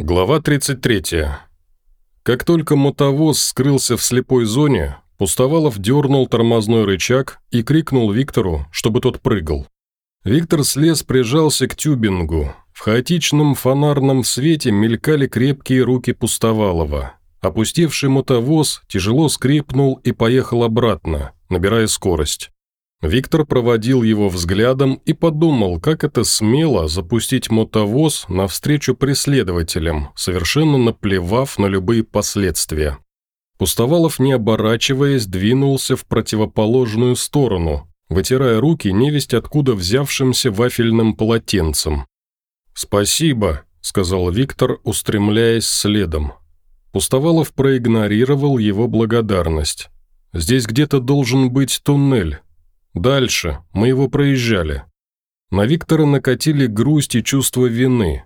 Глава 33. Как только мотовоз скрылся в слепой зоне, Пустовалов дернул тормозной рычаг и крикнул Виктору, чтобы тот прыгал. Виктор слез прижался к тюбингу. В хаотичном фонарном свете мелькали крепкие руки Пустовалова. Опустевший мотовоз тяжело скрипнул и поехал обратно, набирая скорость. Виктор проводил его взглядом и подумал, как это смело запустить мотовоз навстречу преследователям, совершенно наплевав на любые последствия. Пустовалов, не оборачиваясь, двинулся в противоположную сторону, вытирая руки невесть откуда взявшимся вафельным полотенцем. «Спасибо», – сказал Виктор, устремляясь следом. Пустовалов проигнорировал его благодарность. «Здесь где-то должен быть туннель». Дальше. Мы его проезжали. На Виктора накатили грусть и чувство вины.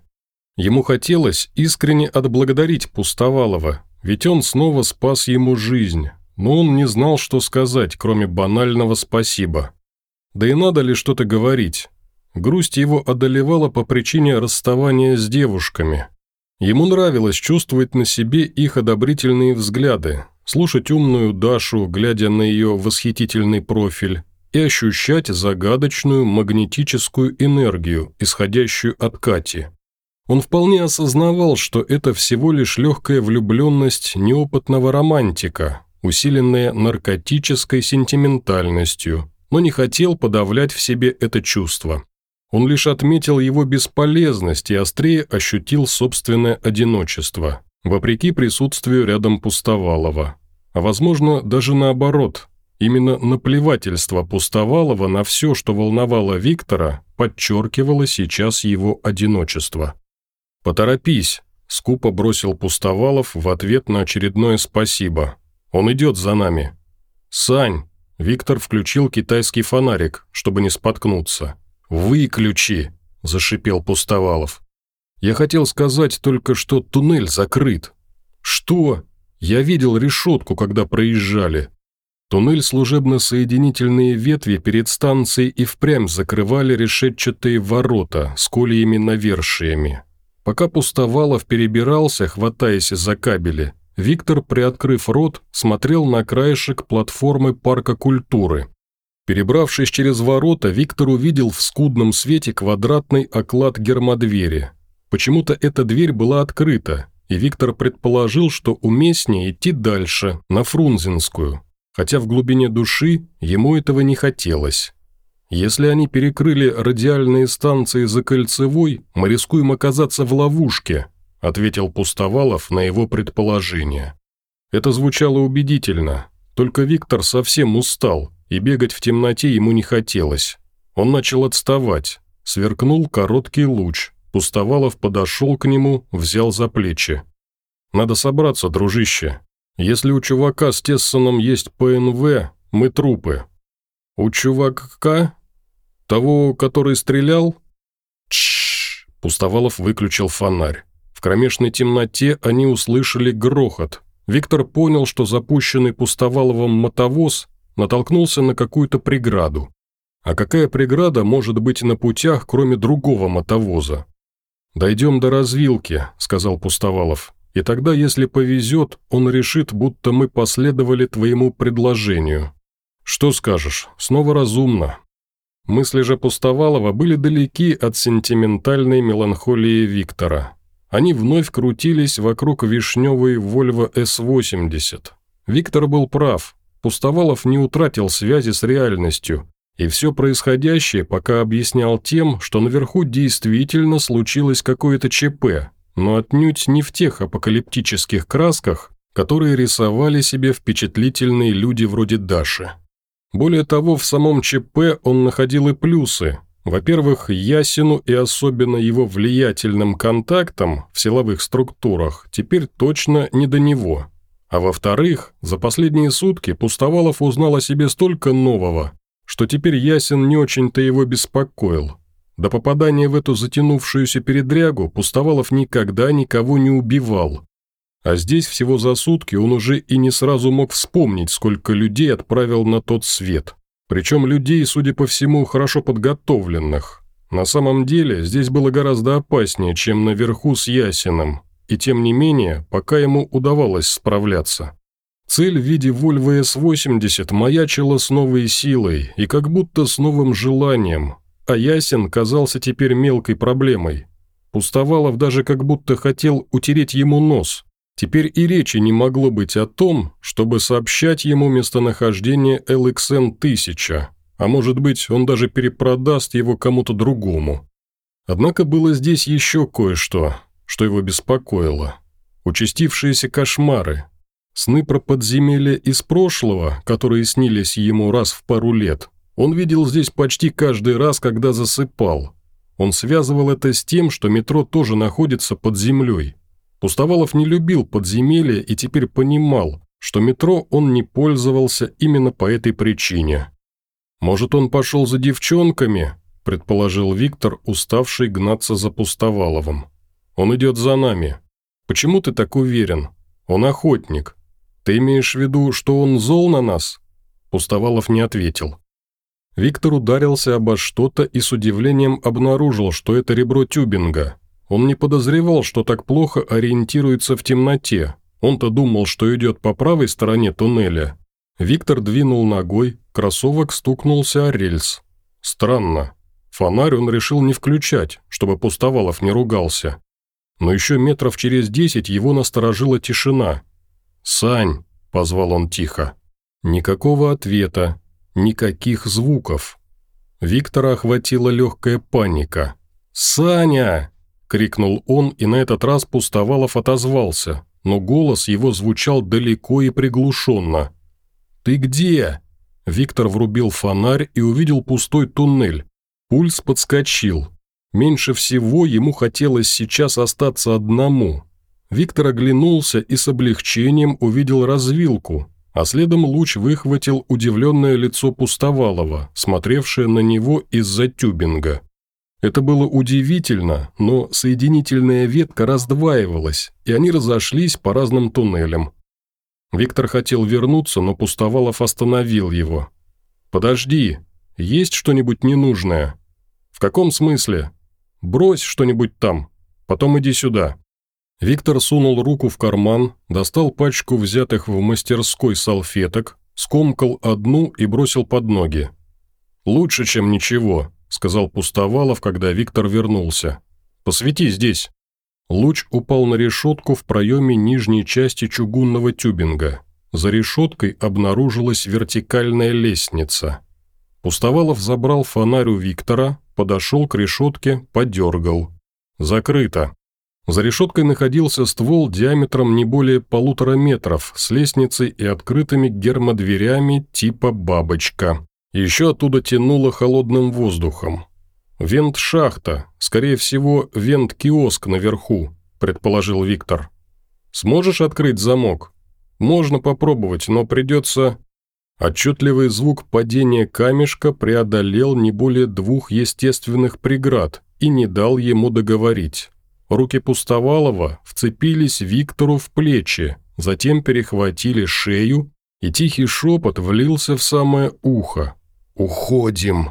Ему хотелось искренне отблагодарить Пустовалова, ведь он снова спас ему жизнь, но он не знал, что сказать, кроме банального «спасибо». Да и надо ли что-то говорить? Грусть его одолевала по причине расставания с девушками. Ему нравилось чувствовать на себе их одобрительные взгляды, слушать умную Дашу, глядя на ее восхитительный профиль, и ощущать загадочную магнетическую энергию, исходящую от Кати. Он вполне осознавал, что это всего лишь легкая влюбленность неопытного романтика, усиленная наркотической сентиментальностью, но не хотел подавлять в себе это чувство. Он лишь отметил его бесполезность и острее ощутил собственное одиночество, вопреки присутствию рядом Пустовалова. А возможно, даже наоборот – Именно наплевательство Пустовалова на все, что волновало Виктора, подчеркивало сейчас его одиночество. «Поторопись», – скупо бросил Пустовалов в ответ на очередное «спасибо». «Он идет за нами». «Сань», – Виктор включил китайский фонарик, чтобы не споткнуться. «Выключи», – зашипел Пустовалов. «Я хотел сказать только, что туннель закрыт». «Что? Я видел решетку, когда проезжали. Туннель служебно-соединительные ветви перед станцией и впрямь закрывали решетчатые ворота с кольями-навершиями. Пока Пустовалов перебирался, хватаясь за кабели, Виктор, приоткрыв рот, смотрел на краешек платформы парка культуры. Перебравшись через ворота, Виктор увидел в скудном свете квадратный оклад гермодвери. Почему-то эта дверь была открыта, и Виктор предположил, что уместнее идти дальше, на Фрунзенскую, хотя в глубине души ему этого не хотелось. Если они перекрыли радиальные станции за Кольцевой, мы рискуем оказаться в ловушке», ответил Пустовалов на его предположение. Это звучало убедительно, только Виктор совсем устал, и бегать в темноте ему не хотелось. Он начал отставать, сверкнул короткий луч, Пустовалов подошел к нему, взял за плечи. «Надо собраться, дружище, если у чувака с Тессоном есть ПНВ, мы трупы. У чувака? Того, который стрелял? Тш! Пустовалов выключил фонарь. В кромешной темноте они услышали грохот. Виктор понял, что запущенный Пустоваловым мотовоз натолкнулся на какую-то преграду. А какая преграда может быть на путях, кроме другого мотовоза? «Дойдем до развилки», – сказал Пустовалов. И тогда, если повезет, он решит, будто мы последовали твоему предложению. Что скажешь, снова разумно. Мысли же Пустовалова были далеки от сентиментальной меланхолии Виктора. Они вновь крутились вокруг вишневой Volvo S80. Виктор был прав. Пустовалов не утратил связи с реальностью, и все происходящее пока объяснял тем, что наверху действительно случилось какое-то ЧП, но отнюдь не в тех апокалиптических красках, которые рисовали себе впечатлительные люди вроде Даши. Более того, в самом ЧП он находил и плюсы. Во-первых, Ясину и особенно его влиятельным контактам в силовых структурах теперь точно не до него. А во-вторых, за последние сутки Пустовалов узнал о себе столько нового, что теперь Ясин не очень-то его беспокоил – до попадания в эту затянувшуюся передрягу Пустовалов никогда никого не убивал. А здесь всего за сутки он уже и не сразу мог вспомнить, сколько людей отправил на тот свет. Причем людей, судя по всему, хорошо подготовленных. На самом деле, здесь было гораздо опаснее, чем наверху с Ясином. и тем не менее, пока ему удавалось справляться. Цель в виде Volvo S80 маячила с новой силой и как будто с новым желанием, а Ясен казался теперь мелкой проблемой. Пустовалов даже как будто хотел утереть ему нос. Теперь и речи не могло быть о том, чтобы сообщать ему местонахождение LXN-1000, а может быть, он даже перепродаст его кому-то другому. Однако было здесь еще кое-что, что его беспокоило. Участившиеся кошмары. Сны про подземелья из прошлого, которые снились ему раз в пару лет, он видел здесь почти каждый раз, когда засыпал. Он связывал это с тем, что метро тоже находится под землей. Пустовалов не любил подземелья и теперь понимал, что метро он не пользовался именно по этой причине. «Может, он пошел за девчонками?» – предположил Виктор, уставший гнаться за Пустоваловым. «Он идет за нами. Почему ты так уверен? Он охотник. Ты имеешь в виду, что он зол на нас?» Пустовалов не ответил. Виктор ударился обо что-то и с удивлением обнаружил, что это ребро тюбинга. Он не подозревал, что так плохо ориентируется в темноте. Он-то думал, что идет по правой стороне туннеля, Виктор двинул ногой, кроссовок стукнулся о рельс. Странно. Фонарь он решил не включать, чтобы Пустовалов не ругался. Но еще метров через десять его насторожила тишина. «Сань!» – позвал он тихо. Никакого ответа, никаких звуков. Виктора охватила легкая паника. «Саня!» – крикнул он, и на этот раз Пустовалов отозвался, но голос его звучал далеко и приглушенно. «Ты где?» Виктор врубил фонарь и увидел пустой туннель. Пульс подскочил. Меньше всего ему хотелось сейчас остаться одному. Виктор оглянулся и с облегчением увидел развилку, а следом луч выхватил удивленное лицо Пустовалова, смотревшее на него из-за тюбинга. Это было удивительно, но соединительная ветка раздваивалась, и они разошлись по разным туннелям. Виктор хотел вернуться, но Пустовалов остановил его. «Подожди, есть что-нибудь ненужное?» «В каком смысле?» «Брось что-нибудь там, потом иди сюда». Виктор сунул руку в карман, достал пачку взятых в мастерской салфеток, скомкал одну и бросил под ноги. «Лучше, чем ничего», – сказал Пустовалов, когда Виктор вернулся. «Посвети здесь». Луч упал на решетку в проеме нижней части чугунного тюбинга. За решеткой обнаружилась вертикальная лестница. Пустовалов забрал фонарь у Виктора, подошел к решетке, подергал. Закрыто. За решеткой находился ствол диаметром не более полутора метров с лестницей и открытыми гермодверями типа «бабочка». Еще оттуда тянуло холодным воздухом. «Вент-шахта, скорее всего, вент-киоск наверху», – предположил Виктор. «Сможешь открыть замок?» «Можно попробовать, но придется...» Отчетливый звук падения камешка преодолел не более двух естественных преград и не дал ему договорить. Руки Пустовалова вцепились Виктору в плечи, затем перехватили шею, и тихий шепот влился в самое ухо. «Уходим!»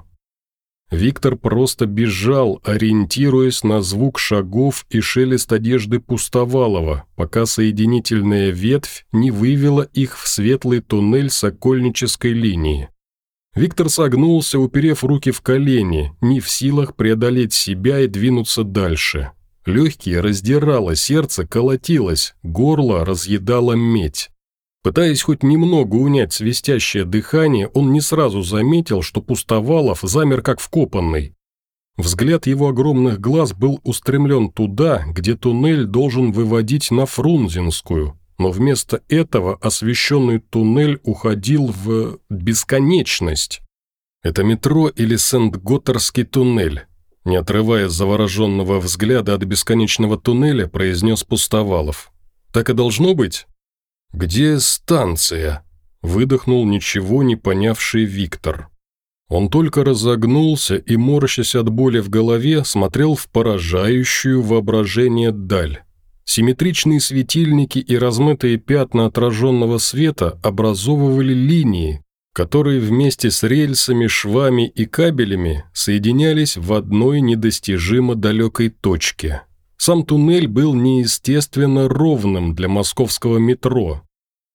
Виктор просто бежал, ориентируясь на звук шагов и шелест одежды Пустовалова, пока соединительная ветвь не вывела их в светлый туннель сокольнической линии. Виктор согнулся, уперев руки в колени, не в силах преодолеть себя и двинуться дальше. Легкие раздирало, сердце колотилось, горло разъедало медь. Пытаясь хоть немного унять свистящее дыхание, он не сразу заметил, что Пустовалов замер как вкопанный. Взгляд его огромных глаз был устремлен туда, где туннель должен выводить на Фрунзенскую, но вместо этого освещенный туннель уходил в бесконечность. «Это метро или Сент-Готтерский туннель?» Не отрывая завороженного взгляда от бесконечного туннеля, произнес Пустовалов. «Так и должно быть?» «Где станция?» – выдохнул ничего не понявший Виктор. Он только разогнулся и, морщась от боли в голове, смотрел в поражающую воображение даль. Симметричные светильники и размытые пятна отраженного света образовывали линии, которые вместе с рельсами, швами и кабелями соединялись в одной недостижимо далекой точке. Сам туннель был неестественно ровным для московского метро,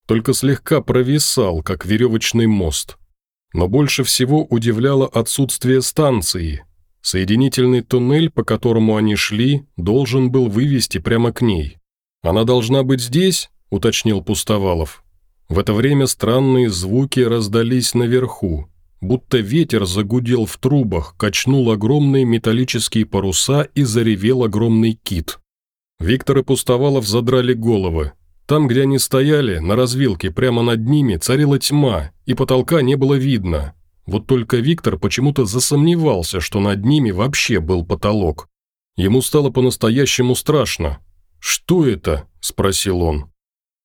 только слегка провисал, как веревочный мост. Но больше всего удивляло отсутствие станции. Соединительный туннель, по которому они шли, должен был вывести прямо к ней. «Она должна быть здесь?» – уточнил Пустовалов. В это время странные звуки раздались наверху, будто ветер загудел в трубах, качнул огромные металлические паруса и заревел огромный кит. Виктор и Пустовалов задрали головы. Там, где они стояли, на развилке, прямо над ними, царила тьма, и потолка не было видно. Вот только Виктор почему-то засомневался, что над ними вообще был потолок. Ему стало по-настоящему страшно. «Что это?» – спросил он.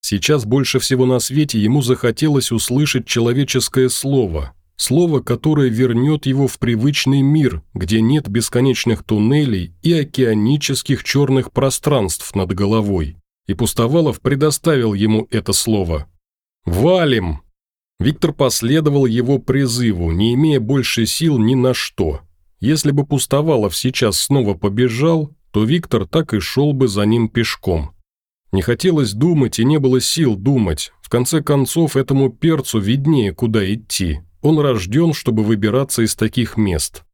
Сейчас больше всего на свете ему захотелось услышать человеческое слово, Слово, которое вернет его в привычный мир, где нет бесконечных туннелей и океанических черных пространств над головой. И Пустовалов предоставил ему это слово. «Валим!» Виктор последовал его призыву, не имея больше сил ни на что. Если бы Пустовалов сейчас снова побежал, то Виктор так и шел бы за ним пешком. Не хотелось думать и не было сил думать. В конце концов, этому перцу виднее, куда идти. Он рожден, чтобы выбираться из таких мест.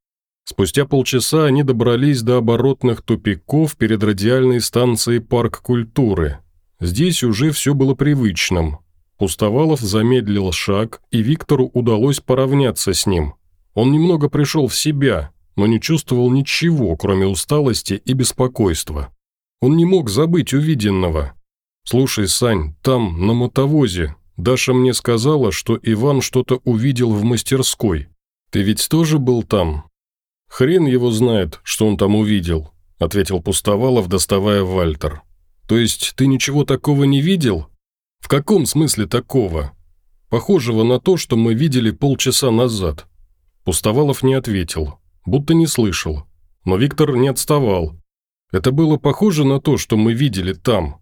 Спустя полчаса они добрались до оборотных тупиков перед радиальной станцией «Парк культуры». Здесь уже все было привычным. Пустовалов замедлил шаг, и Виктору удалось поравняться с ним. Он немного пришел в себя, но не чувствовал ничего, кроме усталости и беспокойства. Он не мог забыть увиденного. «Слушай, Сань, там, на мотовозе, Даша мне сказала, что Иван что-то увидел в мастерской. Ты ведь тоже был там?» «Хрен его знает, что он там увидел», – ответил Пустовалов, доставая Вальтер. «То есть ты ничего такого не видел?» «В каком смысле такого?» «Похожего на то, что мы видели полчаса назад». Пустовалов не ответил, будто не слышал. Но Виктор не отставал. «Это было похоже на то, что мы видели там.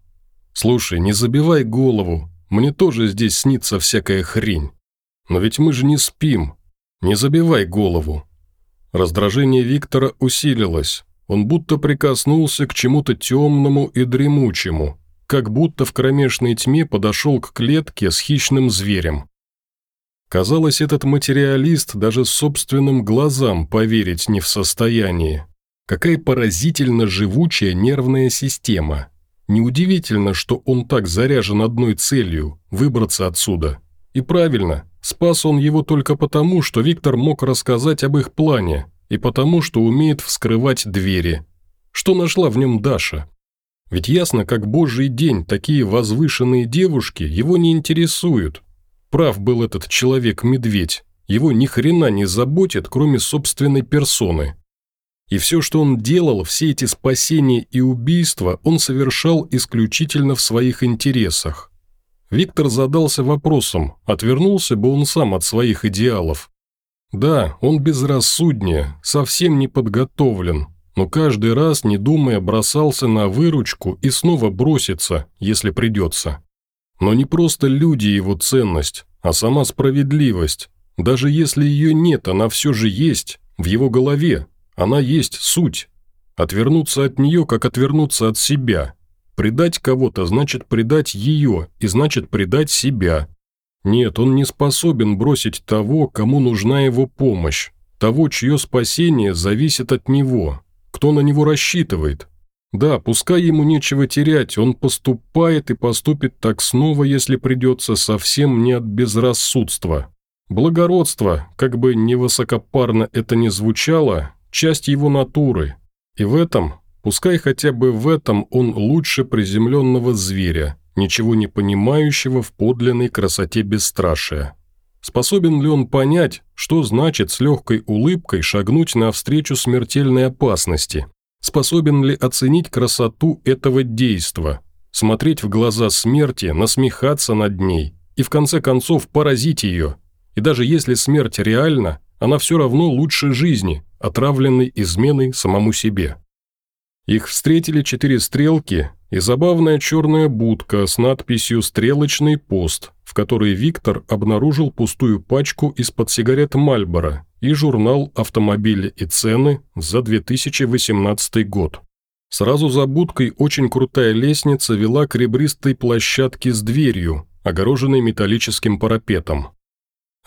Слушай, не забивай голову, мне тоже здесь снится всякая хрень. Но ведь мы же не спим. Не забивай голову». Раздражение Виктора усилилось. Он будто прикоснулся к чему-то темному и дремучему, как будто в кромешной тьме подошел к клетке с хищным зверем. Казалось, этот материалист даже собственным глазам поверить не в состоянии. Какая поразительно живучая нервная система – Неудивительно, что он так заряжен одной целью – выбраться отсюда. И правильно, спас он его только потому, что Виктор мог рассказать об их плане, и потому, что умеет вскрывать двери. Что нашла в нем Даша? Ведь ясно, как божий день, такие возвышенные девушки его не интересуют. Прав был этот человек-медведь. Его ни хрена не заботит, кроме собственной персоны. И все, что он делал, все эти спасения и убийства, он совершал исключительно в своих интересах. Виктор задался вопросом, отвернулся бы он сам от своих идеалов. Да, он безрассуднее, совсем не подготовлен, но каждый раз, не думая, бросался на выручку и снова бросится, если придется. Но не просто люди его ценность, а сама справедливость. Даже если ее нет, она все же есть, в его голове, она есть суть. Отвернуться от нее, как отвернуться от себя. Предать кого-то значит предать ее, и значит предать себя. Нет, он не способен бросить того, кому нужна его помощь, того, чье спасение зависит от него, кто на него рассчитывает. Да, пускай ему нечего терять, он поступает и поступит так снова, если придется, совсем не от безрассудства. Благородство, как бы невысокопарно это ни звучало, часть его натуры. И в этом, пускай хотя бы в этом он лучше приземленного зверя, ничего не понимающего в подлинной красоте бесстрашия. Способен ли он понять, что значит с легкой улыбкой шагнуть навстречу смертельной опасности? Способен ли оценить красоту этого действа, смотреть в глаза смерти, насмехаться над ней и в конце концов поразить ее? И даже если смерть реальна, она все равно лучше жизни, отравленной изменой самому себе. Их встретили четыре стрелки и забавная черная будка с надписью «Стрелочный пост», в которой Виктор обнаружил пустую пачку из-под сигарет «Мальборо» и журнал «Автомобили и цены» за 2018 год. Сразу за будкой очень крутая лестница вела к ребристой площадке с дверью, огороженной металлическим парапетом.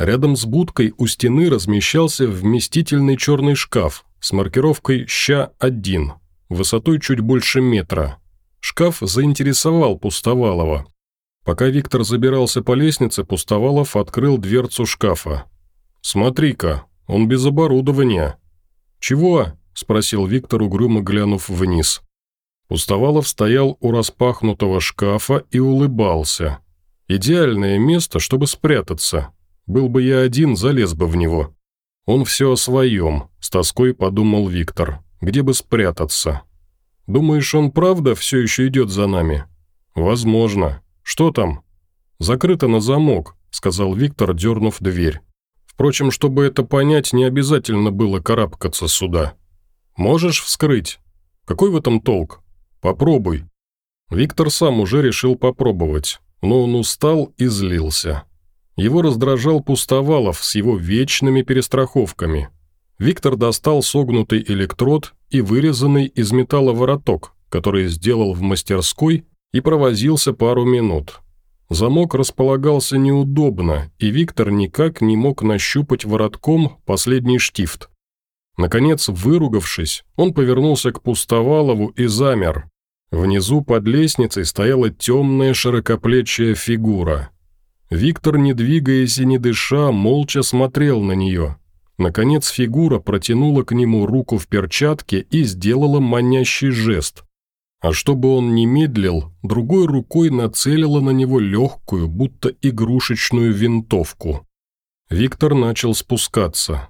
Рядом с будкой у стены размещался вместительный черный шкаф с маркировкой «Ща-1», высотой чуть больше метра. Шкаф заинтересовал Пустовалова. Пока Виктор забирался по лестнице, Пустовалов открыл дверцу шкафа. «Смотри-ка, он без оборудования». «Чего?» – спросил Виктор, угрюмо глянув вниз. Пустовалов стоял у распахнутого шкафа и улыбался. «Идеальное место, чтобы спрятаться. Был бы я один, залез бы в него». «Он все о своем», – с тоской подумал Виктор. «Где бы спрятаться?» «Думаешь, он правда все еще идет за нами?» «Возможно. Что там?» «Закрыто на замок», – сказал Виктор, дернув дверь. Впрочем, чтобы это понять, не обязательно было карабкаться сюда. «Можешь вскрыть? Какой в этом толк? Попробуй». Виктор сам уже решил попробовать, но он устал и злился. Его раздражал Пустовалов с его вечными перестраховками. Виктор достал согнутый электрод и вырезанный из металла вороток, который сделал в мастерской и провозился пару минут. Замок располагался неудобно, и Виктор никак не мог нащупать воротком последний штифт. Наконец, выругавшись, он повернулся к Пустовалову и замер. Внизу под лестницей стояла темная широкоплечья фигура. Виктор, не двигаясь и не дыша, молча смотрел на нее. Наконец фигура протянула к нему руку в перчатке и сделала манящий жест. А чтобы он не медлил, другой рукой нацелила на него легкую, будто игрушечную винтовку. Виктор начал спускаться.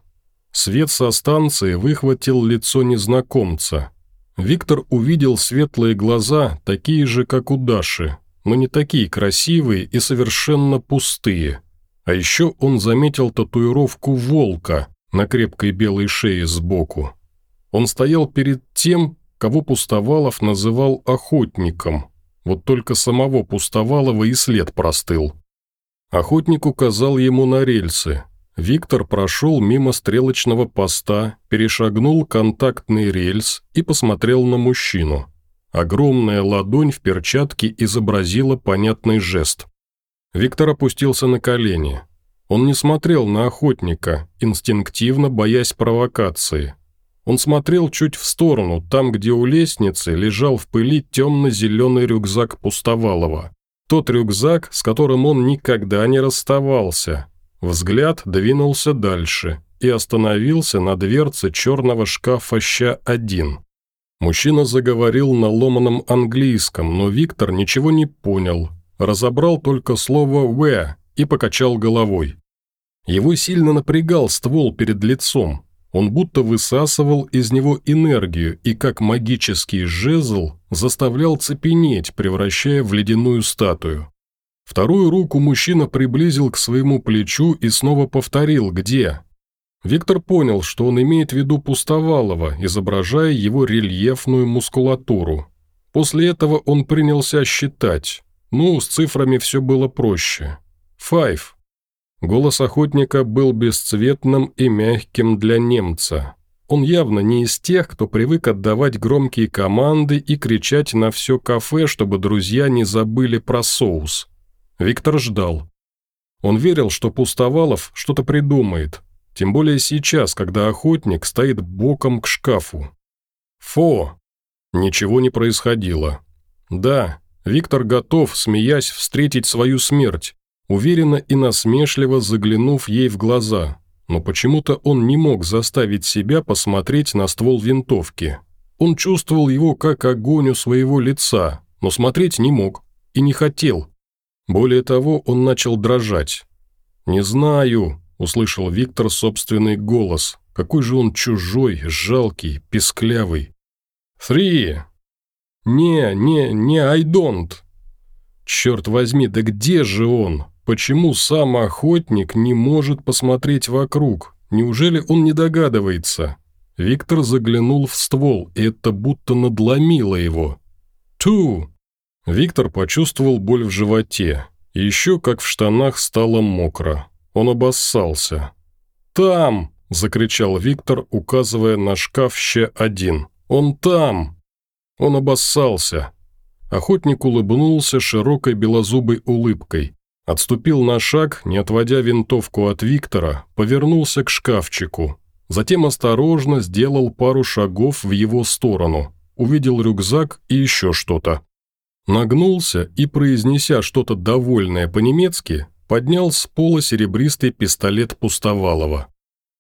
Свет со станции выхватил лицо незнакомца. Виктор увидел светлые глаза, такие же, как у Даши, но не такие красивые и совершенно пустые. А еще он заметил татуировку волка на крепкой белой шее сбоку. Он стоял перед тем, кого Пустовалов называл охотником. Вот только самого Пустовалова и след простыл. Охотник указал ему на рельсы. Виктор прошел мимо стрелочного поста, перешагнул контактный рельс и посмотрел на мужчину. Огромная ладонь в перчатке изобразила понятный жест. Виктор опустился на колени. Он не смотрел на охотника, инстинктивно боясь провокации. Он смотрел чуть в сторону, там, где у лестницы лежал в пыли темно-зеленый рюкзак Пустовалова. Тот рюкзак, с которым он никогда не расставался. Взгляд двинулся дальше и остановился на дверце черного шкафа «Ща-1». Мужчина заговорил на ломаном английском, но Виктор ничего не понял. Разобрал только слово «вэ» и покачал головой. Его сильно напрягал ствол перед лицом, он будто высасывал из него энергию и, как магический жезл, заставлял цепенеть, превращая в ледяную статую. Вторую руку мужчина приблизил к своему плечу и снова повторил «Где?». Виктор понял, что он имеет в виду Пустовалова, изображая его рельефную мускулатуру. После этого он принялся считать. Ну, с цифрами все было проще. «Файв», Голос охотника был бесцветным и мягким для немца. Он явно не из тех, кто привык отдавать громкие команды и кричать на все кафе, чтобы друзья не забыли про соус. Виктор ждал. Он верил, что Пустовалов что-то придумает, тем более сейчас, когда охотник стоит боком к шкафу. Фо! Ничего не происходило. Да, Виктор готов, смеясь, встретить свою смерть, уверенно и насмешливо заглянув ей в глаза, но почему-то он не мог заставить себя посмотреть на ствол винтовки. Он чувствовал его как огонь у своего лица, но смотреть не мог и не хотел. Более того, он начал дрожать. «Не знаю», – услышал Виктор собственный голос. «Какой же он чужой, жалкий, песклявый». «Тhree!» «Не, не, не, I don't!» «Черт возьми, да где же он?» Почему сам охотник не может посмотреть вокруг? Неужели он не догадывается? Виктор заглянул в ствол, и это будто надломило его. «Ту!» Виктор почувствовал боль в животе. И еще как в штанах стало мокро. Он обоссался. «Там!» – закричал Виктор, указывая на шкаф ща один. «Он там!» Он обоссался. Охотник улыбнулся широкой белозубой улыбкой. Отступил на шаг, не отводя винтовку от Виктора, повернулся к шкафчику. Затем осторожно сделал пару шагов в его сторону. Увидел рюкзак и еще что-то. Нагнулся и, произнеся что-то довольное по-немецки, поднял с пола серебристый пистолет Пустовалова.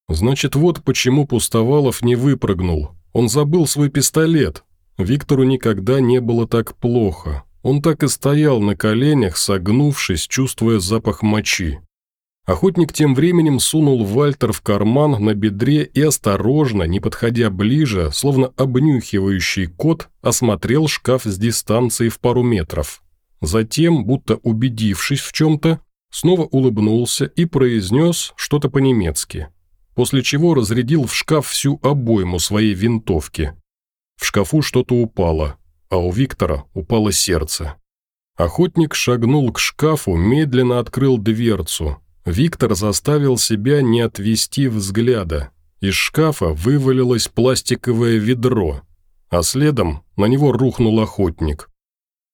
Значит, вот почему Пустовалов не выпрыгнул. Он забыл свой пистолет. Виктору никогда не было так плохо. Он так и стоял на коленях, согнувшись, чувствуя запах мочи. Охотник тем временем сунул Вальтер в карман на бедре и осторожно, не подходя ближе, словно обнюхивающий кот, осмотрел шкаф с дистанции в пару метров. Затем, будто убедившись в чем-то, снова улыбнулся и произнес что-то по-немецки, после чего разрядил в шкаф всю обойму своей винтовки. В шкафу что-то упало, а у Виктора упало сердце. Охотник шагнул к шкафу, медленно открыл дверцу. Виктор заставил себя не отвести взгляда. Из шкафа вывалилось пластиковое ведро, а следом на него рухнул охотник.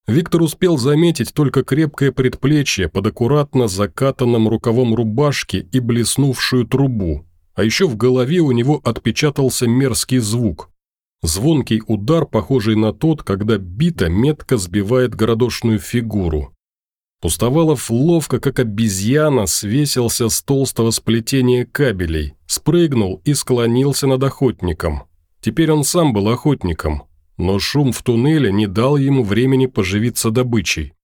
Виктор успел заметить только крепкое предплечье под аккуратно закатанным рукавом рубашки и блеснувшую трубу, а еще в голове у него отпечатался мерзкий звук. Звонкий удар, похожий на тот, когда бита метко сбивает городошную фигуру. Пустовалов ловко, как обезьяна, свесился с толстого сплетения кабелей, спрыгнул и склонился над охотником. Теперь он сам был охотником, но шум в туннеле не дал ему времени поживиться добычей.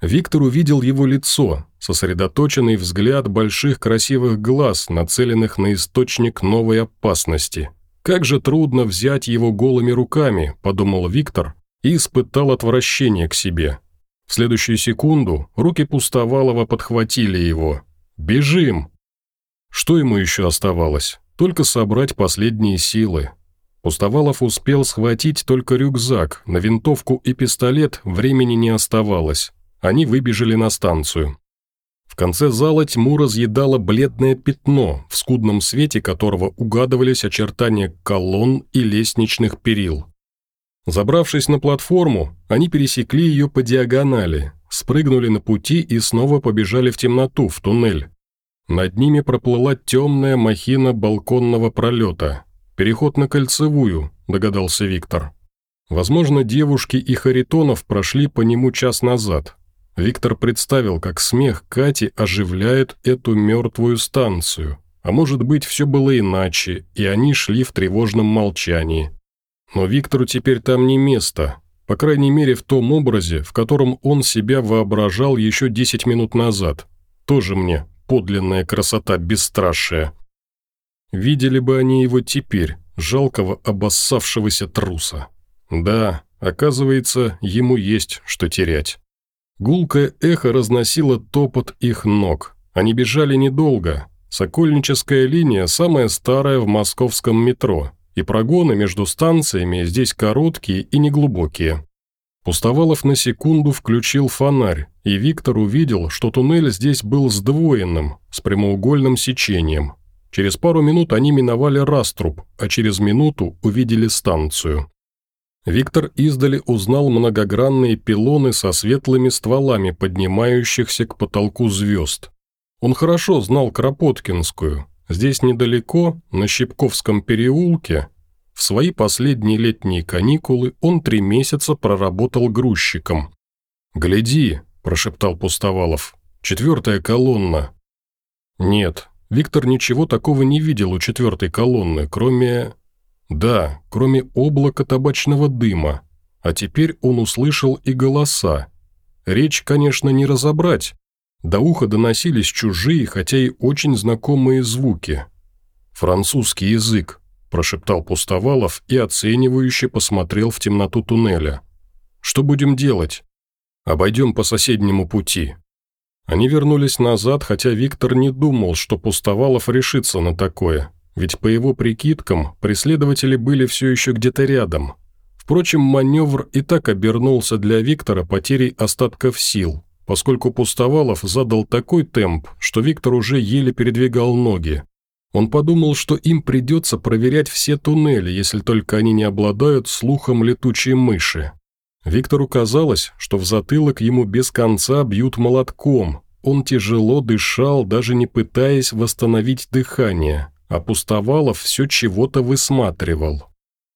Виктор увидел его лицо, сосредоточенный взгляд больших красивых глаз, нацеленных на источник новой опасности – «Как же трудно взять его голыми руками», – подумал Виктор и испытал отвращение к себе. В следующую секунду руки Пустовалова подхватили его. «Бежим!» Что ему еще оставалось? Только собрать последние силы. Пустовалов успел схватить только рюкзак, на винтовку и пистолет времени не оставалось. Они выбежали на станцию. В конце зала тьму разъедало бледное пятно, в скудном свете которого угадывались очертания колонн и лестничных перил. Забравшись на платформу, они пересекли ее по диагонали, спрыгнули на пути и снова побежали в темноту, в туннель. Над ними проплыла темная махина балконного пролета. «Переход на кольцевую», – догадался Виктор. Возможно, девушки и Харитонов прошли по нему час назад, Виктор представил, как смех Кати оживляет эту мертвую станцию. А может быть, все было иначе, и они шли в тревожном молчании. Но Виктору теперь там не место, по крайней мере в том образе, в котором он себя воображал еще 10 минут назад. Тоже мне подлинная красота бесстрашия. Видели бы они его теперь, жалкого обоссавшегося труса. Да, оказывается, ему есть что терять. Гулкое эхо разносило топот их ног. Они бежали недолго. Сокольническая линия самая старая в московском метро, и прогоны между станциями здесь короткие и неглубокие. Пустовалов на секунду включил фонарь, и Виктор увидел, что туннель здесь был сдвоенным, с прямоугольным сечением. Через пару минут они миновали раструб, а через минуту увидели станцию. Виктор издали узнал многогранные пилоны со светлыми стволами, поднимающихся к потолку звезд. Он хорошо знал Кропоткинскую. Здесь недалеко, на Щипковском переулке, в свои последние летние каникулы он три месяца проработал грузчиком. «Гляди», – прошептал Пустовалов, – «четвертая колонна». Нет, Виктор ничего такого не видел у четвертой колонны, кроме да, кроме облака табачного дыма. А теперь он услышал и голоса. Речь, конечно, не разобрать. До уха доносились чужие, хотя и очень знакомые звуки. «Французский язык», – прошептал Пустовалов и оценивающе посмотрел в темноту туннеля. «Что будем делать?» «Обойдем по соседнему пути». Они вернулись назад, хотя Виктор не думал, что Пустовалов решится на такое. Ведь по его прикидкам, преследователи были все еще где-то рядом. Впрочем, маневр и так обернулся для Виктора потерей остатков сил, поскольку Пустовалов задал такой темп, что Виктор уже еле передвигал ноги. Он подумал, что им придется проверять все туннели, если только они не обладают слухом летучей мыши. Виктору казалось, что в затылок ему без конца бьют молотком. Он тяжело дышал, даже не пытаясь восстановить дыхание, а Пустовалов все чего-то высматривал.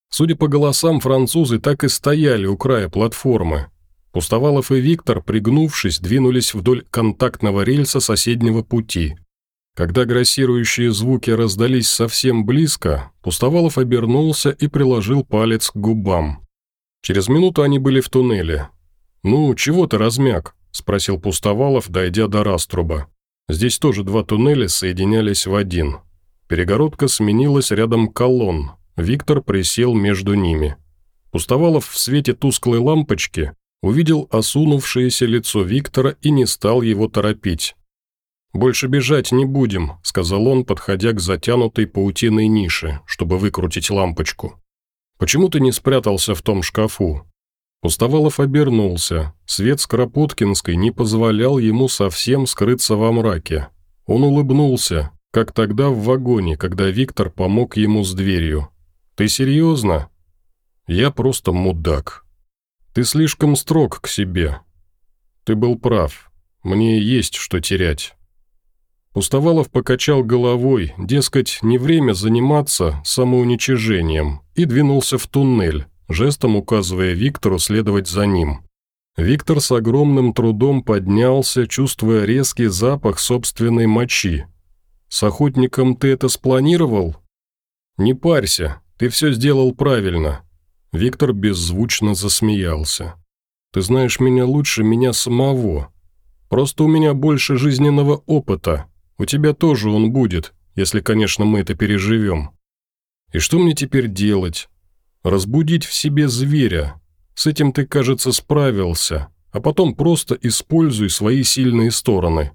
Судя по голосам, французы так и стояли у края платформы. Пустовалов и Виктор, пригнувшись, двинулись вдоль контактного рельса соседнего пути. Когда грассирующие звуки раздались совсем близко, Пустовалов обернулся и приложил палец к губам. Через минуту они были в туннеле. «Ну, чего ты размяк?» – спросил Пустовалов, дойдя до Раструба. Здесь тоже два туннеля соединялись в один. Перегородка сменилась рядом колонн. Виктор присел между ними. Пустовалов в свете тусклой лампочки увидел осунувшееся лицо Виктора и не стал его торопить. «Больше бежать не будем», – сказал он, подходя к затянутой паутиной нише, чтобы выкрутить лампочку. Почему ты не спрятался в том шкафу?» Пустовалов обернулся. Свет Скоропоткинской не позволял ему совсем скрыться во мраке. Он улыбнулся, как тогда в вагоне, когда Виктор помог ему с дверью. «Ты серьезно?» «Я просто мудак. Ты слишком строг к себе. Ты был прав. Мне есть что терять». Пустовалов покачал головой, дескать, не время заниматься самоуничижением, и двинулся в туннель, жестом указывая Виктору следовать за ним. Виктор с огромным трудом поднялся, чувствуя резкий запах собственной мочи. «С охотником ты это спланировал?» «Не парься, ты все сделал правильно». Виктор беззвучно засмеялся. «Ты знаешь меня лучше меня самого. Просто у меня больше жизненного опыта, у тебя тоже он будет, если, конечно, мы это переживем. И что мне теперь делать? Разбудить в себе зверя. С этим ты, кажется, справился, а потом просто используй свои сильные стороны.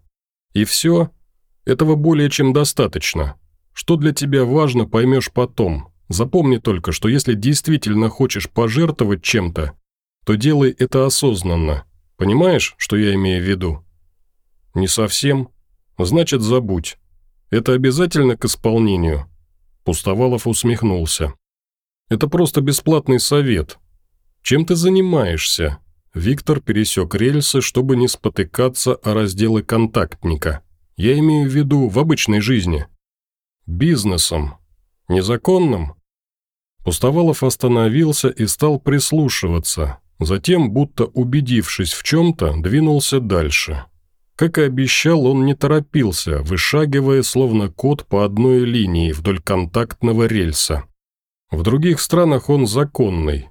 И все? Этого более чем достаточно. Что для тебя важно, поймешь потом. Запомни только, что если действительно хочешь пожертвовать чем-то, то делай это осознанно. Понимаешь, что я имею в виду? Не совсем. Значит, забудь. Это обязательно к исполнению?» Пустовалов усмехнулся. «Это просто бесплатный совет. Чем ты занимаешься?» Виктор пересек рельсы, чтобы не спотыкаться о разделы контактника. «Я имею в виду в обычной жизни». «Бизнесом. Незаконным?» Пустовалов остановился и стал прислушиваться. Затем, будто убедившись в чем-то, двинулся дальше. Как и обещал, он не торопился, вышагивая, словно кот по одной линии вдоль контактного рельса. В других странах он законный.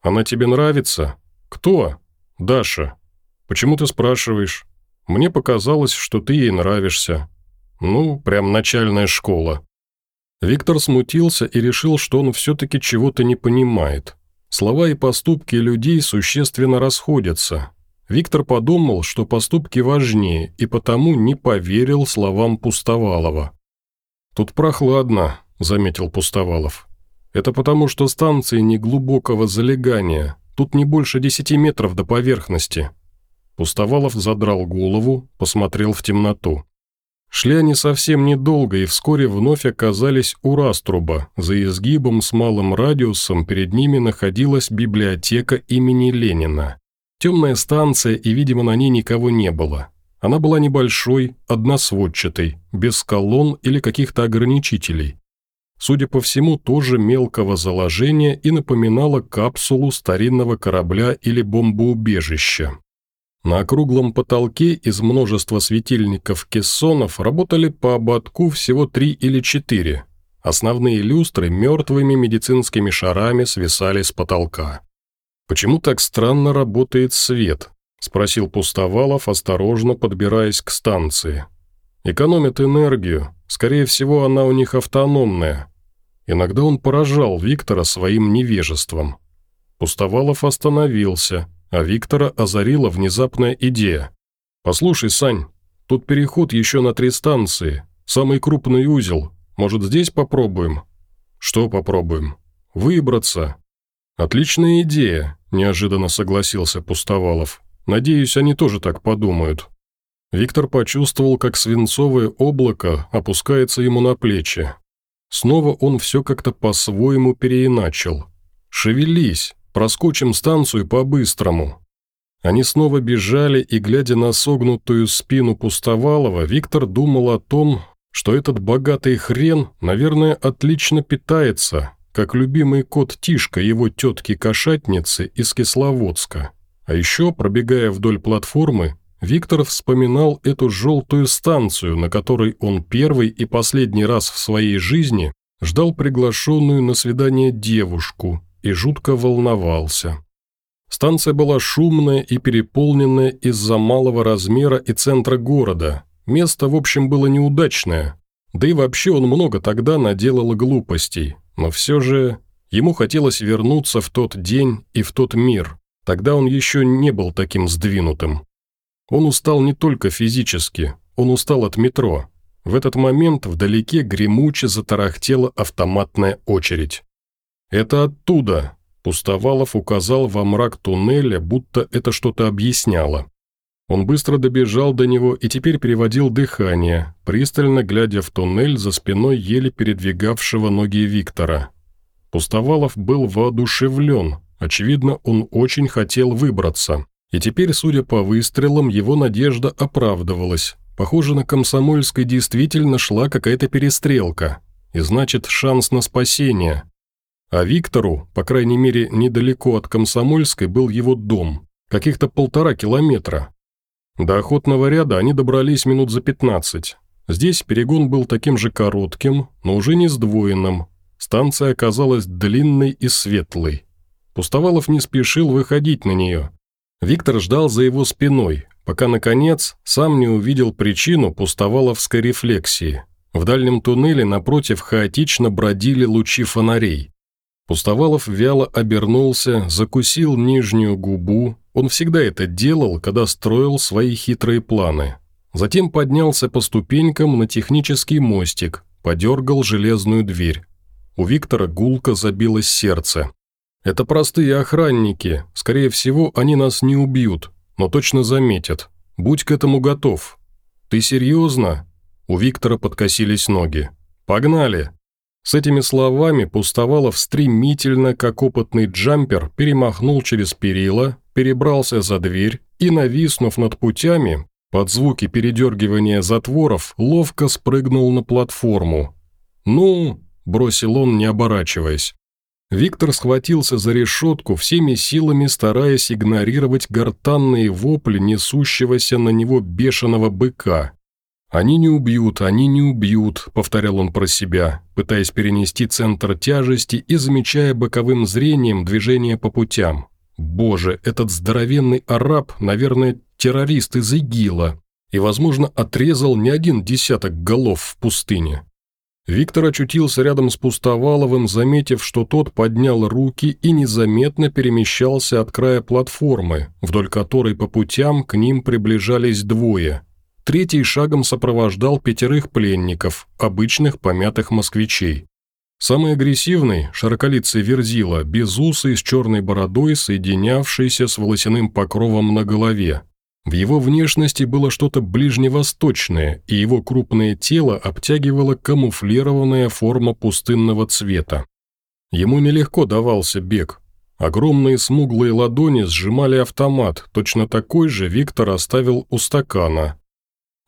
Она тебе нравится? Кто? Даша. Почему ты спрашиваешь? Мне показалось, что ты ей нравишься. Ну, прям начальная школа. Виктор смутился и решил, что он все-таки чего-то не понимает. Слова и поступки людей существенно расходятся, Виктор подумал, что поступки важнее, и потому не поверил словам Пустовалова. «Тут прохладно», – заметил Пустовалов. «Это потому, что станции неглубокого залегания. Тут не больше десяти метров до поверхности». Пустовалов задрал голову, посмотрел в темноту. Шли они совсем недолго и вскоре вновь оказались у Раструба. За изгибом с малым радиусом перед ними находилась библиотека имени Ленина. Темная станция, и, видимо, на ней никого не было. Она была небольшой, односводчатой, без колонн или каких-то ограничителей. Судя по всему, тоже мелкого заложения и напоминала капсулу старинного корабля или бомбоубежища. На округлом потолке из множества светильников-кессонов работали по ободку всего три или четыре. Основные люстры мертвыми медицинскими шарами свисали с потолка. «Почему так странно работает свет?» – спросил Пустовалов, осторожно подбираясь к станции. «Экономят энергию. Скорее всего, она у них автономная». Иногда он поражал Виктора своим невежеством. Пустовалов остановился, а Виктора озарила внезапная идея. «Послушай, Сань, тут переход еще на три станции, самый крупный узел. Может, здесь попробуем?» «Что попробуем?» «Выбраться. «Отличная идея», – неожиданно согласился Пустовалов. «Надеюсь, они тоже так подумают». Виктор почувствовал, как свинцовое облако опускается ему на плечи. Снова он все как-то по-своему переиначил. «Шевелись, проскочим станцию по-быстрому». Они снова бежали, и, глядя на согнутую спину Пустовалова, Виктор думал о том, что этот богатый хрен, наверное, отлично питается, как любимый кот Тишка его тетки-кошатницы из Кисловодска. А еще, пробегая вдоль платформы, Виктор вспоминал эту желтую станцию, на которой он первый и последний раз в своей жизни ждал приглашенную на свидание девушку и жутко волновался. Станция была шумная и переполненная из-за малого размера и центра города. Место, в общем, было неудачное. Да и вообще он много тогда наделал глупостей. Но все же ему хотелось вернуться в тот день и в тот мир. Тогда он еще не был таким сдвинутым. Он устал не только физически, он устал от метро. В этот момент вдалеке гремуче затарахтела автоматная очередь. «Это оттуда!» Пустовалов указал во мрак туннеля, будто это что-то объясняло. Он быстро добежал до него и теперь переводил дыхание, пристально глядя в туннель за спиной еле передвигавшего ноги Виктора. Пустовалов был воодушевлен, очевидно, он очень хотел выбраться. И теперь, судя по выстрелам, его надежда оправдывалась. Похоже, на Комсомольской действительно шла какая-то перестрелка. И значит, шанс на спасение. А Виктору, по крайней мере, недалеко от Комсомольской, был его дом. Каких-то полтора километра. До охотного ряда они добрались минут за 15. Здесь перегон был таким же коротким, но уже не сдвоенным. Станция оказалась длинной и светлой. Пустовалов не спешил выходить на нее. Виктор ждал за его спиной, пока, наконец, сам не увидел причину пустоваловской рефлексии. В дальнем туннеле напротив хаотично бродили лучи фонарей. Пустовалов вяло обернулся, закусил нижнюю губу. Он всегда это делал, когда строил свои хитрые планы. Затем поднялся по ступенькам на технический мостик, подергал железную дверь. У Виктора гулко забилось сердце. Это простые охранники. Скорее всего, они нас не убьют, но точно заметят. Будь к этому готов. Ты серьезно?» У Виктора подкосились ноги. «Погнали!» С этими словами Пустовалов стремительно, как опытный джампер, перемахнул через перила, перебрался за дверь и, нависнув над путями, под звуки передергивания затворов, ловко спрыгнул на платформу. «Ну!» – бросил он, не оборачиваясь. Виктор схватился за решетку, всеми силами стараясь игнорировать гортанные вопли несущегося на него бешеного быка. «Они не убьют, они не убьют», – повторял он про себя, пытаясь перенести центр тяжести и замечая боковым зрением движение по путям. «Боже, этот здоровенный араб, наверное, террорист из ИГИЛа, и, возможно, отрезал не один десяток голов в пустыне». Виктор очутился рядом с Пустоваловым, заметив, что тот поднял руки и незаметно перемещался от края платформы, вдоль которой по путям к ним приближались двое. Третий шагом сопровождал пятерых пленников, обычных помятых москвичей. Самый агрессивный, широколицый верзила, безусый, с черной бородой, соединявшийся с волосяным покровом на голове, в его внешности было что-то ближневосточное, и его крупное тело обтягивало камуфлированная форма пустынного цвета. Ему нелегко давался бег. Огромные смуглые ладони сжимали автомат, точно такой же Виктор оставил у стакана.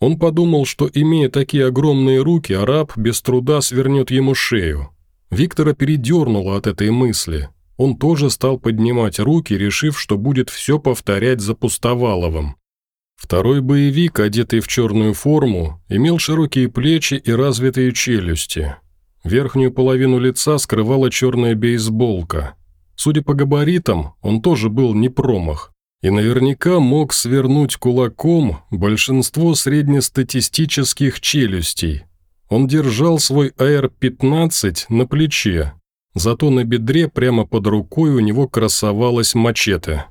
Он подумал, что, имея такие огромные руки, араб без труда свернет ему шею. Виктора передернуло от этой мысли. Он тоже стал поднимать руки, решив, что будет все повторять за Пустоваловым. Второй боевик, одетый в черную форму, имел широкие плечи и развитые челюсти. Верхнюю половину лица скрывала черная бейсболка. Судя по габаритам, он тоже был не промах. И наверняка мог свернуть кулаком большинство среднестатистических челюстей. Он держал свой АР-15 на плече, зато на бедре прямо под рукой у него красовалась мачете.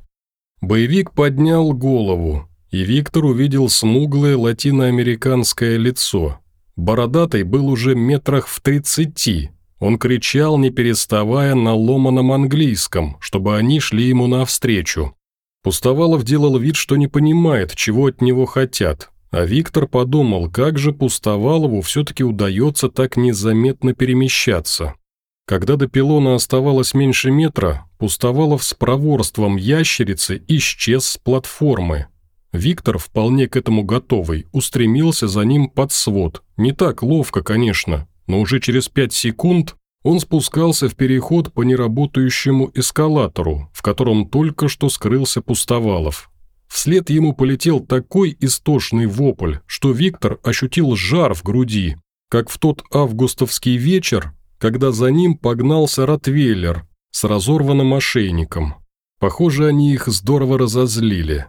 Боевик поднял голову, и Виктор увидел смуглое латиноамериканское лицо. Бородатый был уже метрах в тридцати. Он кричал, не переставая, на ломаном английском, чтобы они шли ему навстречу. Пустовалов делал вид, что не понимает, чего от него хотят. А Виктор подумал, как же Пустовалову все-таки удается так незаметно перемещаться. Когда до пилона оставалось меньше метра, Пустовалов с проворством ящерицы исчез с платформы. Виктор, вполне к этому готовый, устремился за ним под свод. Не так ловко, конечно, но уже через пять секунд он спускался в переход по неработающему эскалатору, в котором только что скрылся Пустовалов. Вслед ему полетел такой истошный вопль, что Виктор ощутил жар в груди, как в тот августовский вечер, когда за ним погнался Ротвейлер с разорванным ошейником. Похоже, они их здорово разозлили.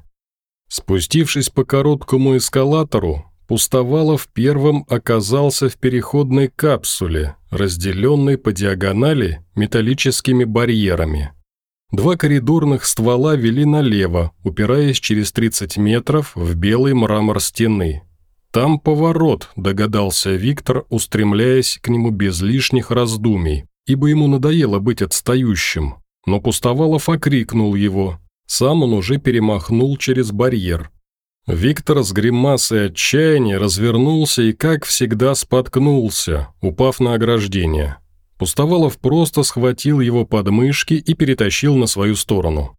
Спустившись по короткому эскалатору, Пустовалов первым оказался в переходной капсуле, разделенной по диагонали металлическими барьерами. Два коридорных ствола вели налево, упираясь через 30 метров в белый мрамор стены. «Там поворот», – догадался Виктор, устремляясь к нему без лишних раздумий, ибо ему надоело быть отстающим. Но Пустовалов окрикнул его. Сам он уже перемахнул через барьер. Виктор с гримасой отчаяния развернулся и, как всегда, споткнулся, упав на ограждение. Пустовалов просто схватил его подмышки и перетащил на свою сторону.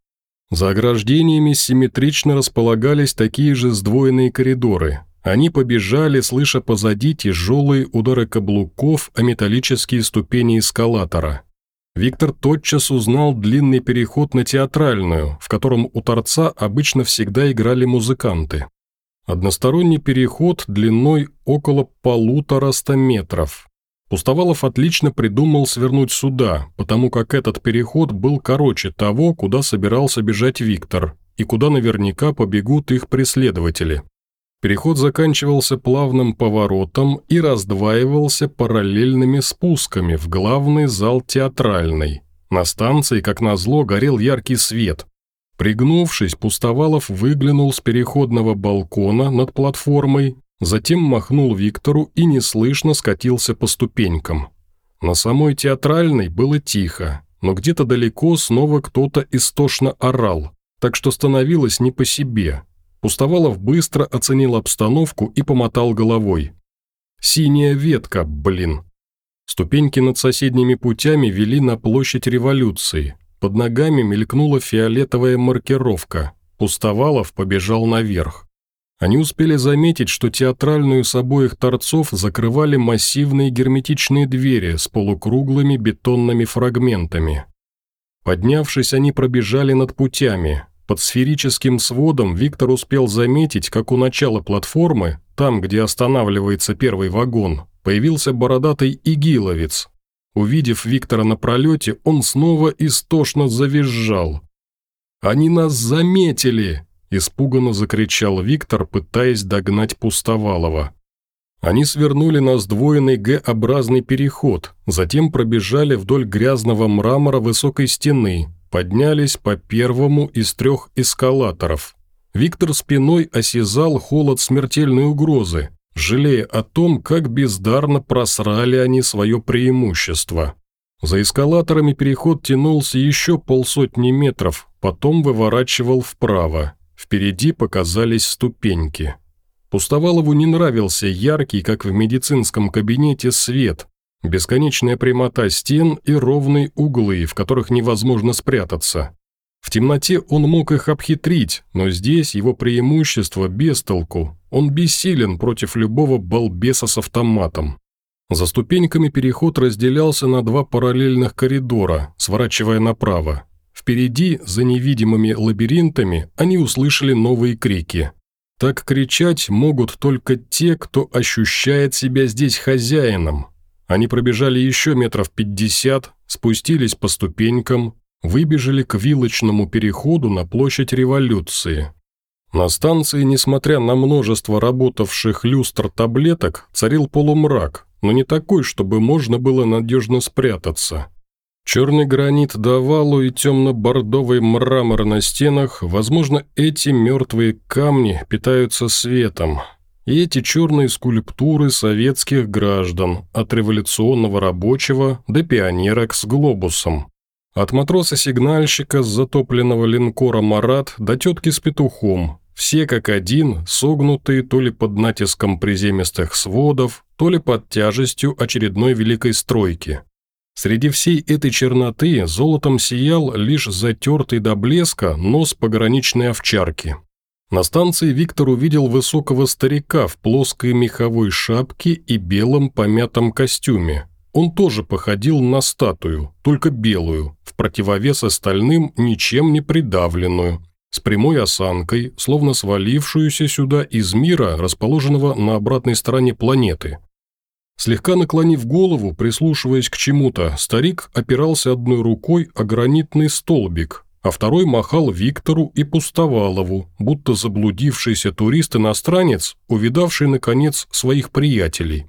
За ограждениями симметрично располагались такие же сдвоенные коридоры, они побежали, слыша позади тяжелые удары каблуков о металлические ступени эскалатора. Виктор тотчас узнал длинный переход на театральную, в котором у торца обычно всегда играли музыканты. Односторонний переход длиной около полутораста метров. Пустовалов отлично придумал свернуть сюда, потому как этот переход был короче того, куда собирался бежать Виктор, и куда наверняка побегут их преследователи. Переход заканчивался плавным поворотом и раздваивался параллельными спусками в главный зал театральный. На станции, как назло, горел яркий свет. Пригнувшись, Пустовалов выглянул с переходного балкона над платформой, затем махнул Виктору и неслышно скатился по ступенькам. На самой театральной было тихо, но где-то далеко снова кто-то истошно орал, так что становилось не по себе – Пустовалов быстро оценил обстановку и помотал головой. «Синяя ветка, блин!» Ступеньки над соседними путями вели на площадь революции. Под ногами мелькнула фиолетовая маркировка. Пустовалов побежал наверх. Они успели заметить, что театральную с обоих торцов закрывали массивные герметичные двери с полукруглыми бетонными фрагментами. Поднявшись, они пробежали над путями, под сферическим сводом Виктор успел заметить, как у начала платформы, там, где останавливается первый вагон, появился бородатый игиловец. Увидев Виктора на пролете, он снова истошно завизжал. «Они нас заметили!» – испуганно закричал Виктор, пытаясь догнать Пустовалова. Они свернули на сдвоенный Г-образный переход, затем пробежали вдоль грязного мрамора высокой стены, поднялись по первому из трех эскалаторов. Виктор спиной осязал холод смертельной угрозы, жалея о том, как бездарно просрали они свое преимущество. За эскалаторами переход тянулся еще полсотни метров, потом выворачивал вправо. Впереди показались ступеньки. Пустовалову не нравился яркий, как в медицинском кабинете, свет, Бесконечная прямота стен и ровные углы, в которых невозможно спрятаться. В темноте он мог их обхитрить, но здесь его преимущество без толку. Он бессилен против любого балбеса с автоматом. За ступеньками переход разделялся на два параллельных коридора, сворачивая направо. Впереди, за невидимыми лабиринтами, они услышали новые крики. Так кричать могут только те, кто ощущает себя здесь хозяином, они пробежали еще метров пятьдесят, спустились по ступенькам, выбежали к вилочному переходу на площадь революции. На станции, несмотря на множество работавших люстр таблеток, царил полумрак, но не такой, чтобы можно было надежно спрятаться. Черный гранит давалу и темно-бордовый мрамор на стенах, возможно, эти мертвые камни питаются светом, и эти черные скульптуры советских граждан, от революционного рабочего до пионерок с глобусом. От матроса-сигнальщика с затопленного линкора «Марат» до тетки с петухом, все как один, согнутые то ли под натиском приземистых сводов, то ли под тяжестью очередной великой стройки. Среди всей этой черноты золотом сиял лишь затертый до блеска нос пограничной овчарки. На станции Виктор увидел высокого старика в плоской меховой шапке и белом помятом костюме. Он тоже походил на статую, только белую, в противовес остальным ничем не придавленную, с прямой осанкой, словно свалившуюся сюда из мира, расположенного на обратной стороне планеты. Слегка наклонив голову, прислушиваясь к чему-то, старик опирался одной рукой о гранитный столбик, а второй махал Виктору и Пустовалову, будто заблудившийся турист-иностранец, увидавший, наконец, своих приятелей.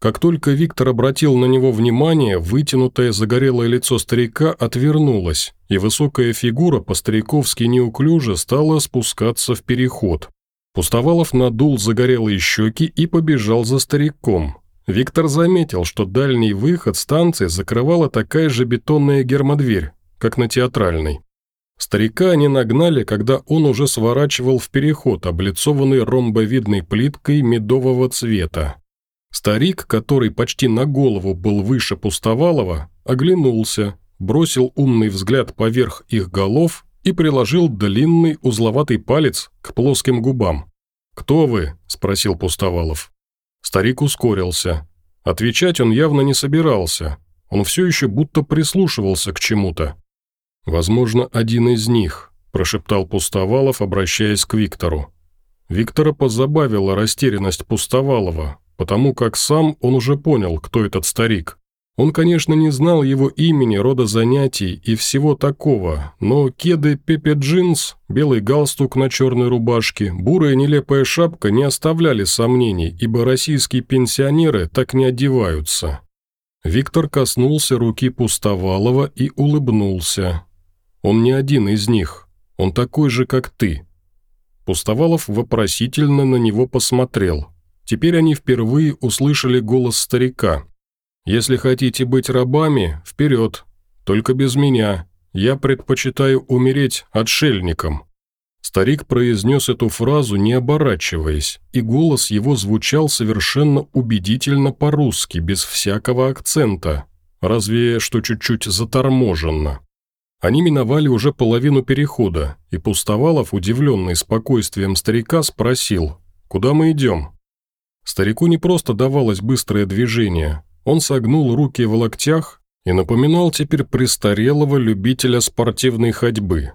Как только Виктор обратил на него внимание, вытянутое загорелое лицо старика отвернулось, и высокая фигура по-стариковски неуклюже стала спускаться в переход. Пустовалов надул загорелые щеки и побежал за стариком. Виктор заметил, что дальний выход станции закрывала такая же бетонная гермодверь, как на театральной. Старика они нагнали, когда он уже сворачивал в переход, облицованный ромбовидной плиткой медового цвета. Старик, который почти на голову был выше Пустовалова, оглянулся, бросил умный взгляд поверх их голов и приложил длинный узловатый палец к плоским губам. «Кто вы?» – спросил Пустовалов. Старик ускорился. Отвечать он явно не собирался. Он все еще будто прислушивался к чему-то. «Возможно, один из них», – прошептал Пустовалов, обращаясь к Виктору. Виктора позабавила растерянность Пустовалова, потому как сам он уже понял, кто этот старик. Он, конечно, не знал его имени, рода занятий и всего такого, но кеды Пепе Джинс, белый галстук на черной рубашке, бурая нелепая шапка не оставляли сомнений, ибо российские пенсионеры так не одеваются. Виктор коснулся руки Пустовалова и улыбнулся. «Он не один из них. Он такой же, как ты». Пустовалов вопросительно на него посмотрел. Теперь они впервые услышали голос старика. «Если хотите быть рабами, вперед. Только без меня. Я предпочитаю умереть отшельником». Старик произнес эту фразу, не оборачиваясь, и голос его звучал совершенно убедительно по-русски, без всякого акцента, разве что чуть-чуть заторможенно. Они миновали уже половину перехода, и Пустовалов, удивленный спокойствием старика, спросил, «Куда мы идем?» Старику не просто давалось быстрое движение, он согнул руки в локтях и напоминал теперь престарелого любителя спортивной ходьбы.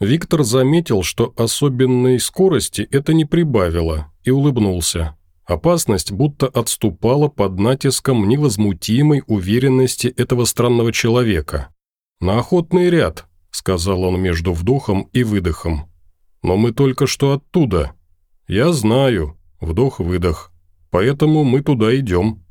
Виктор заметил, что особенной скорости это не прибавило, и улыбнулся. Опасность будто отступала под натиском невозмутимой уверенности этого странного человека. «На охотный ряд», — сказал он между вдохом и выдохом. «Но мы только что оттуда». «Я знаю», — вдох-выдох. Поэтому мы туда идем».